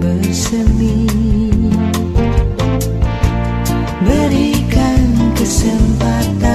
bersemi. Berikan kesempatan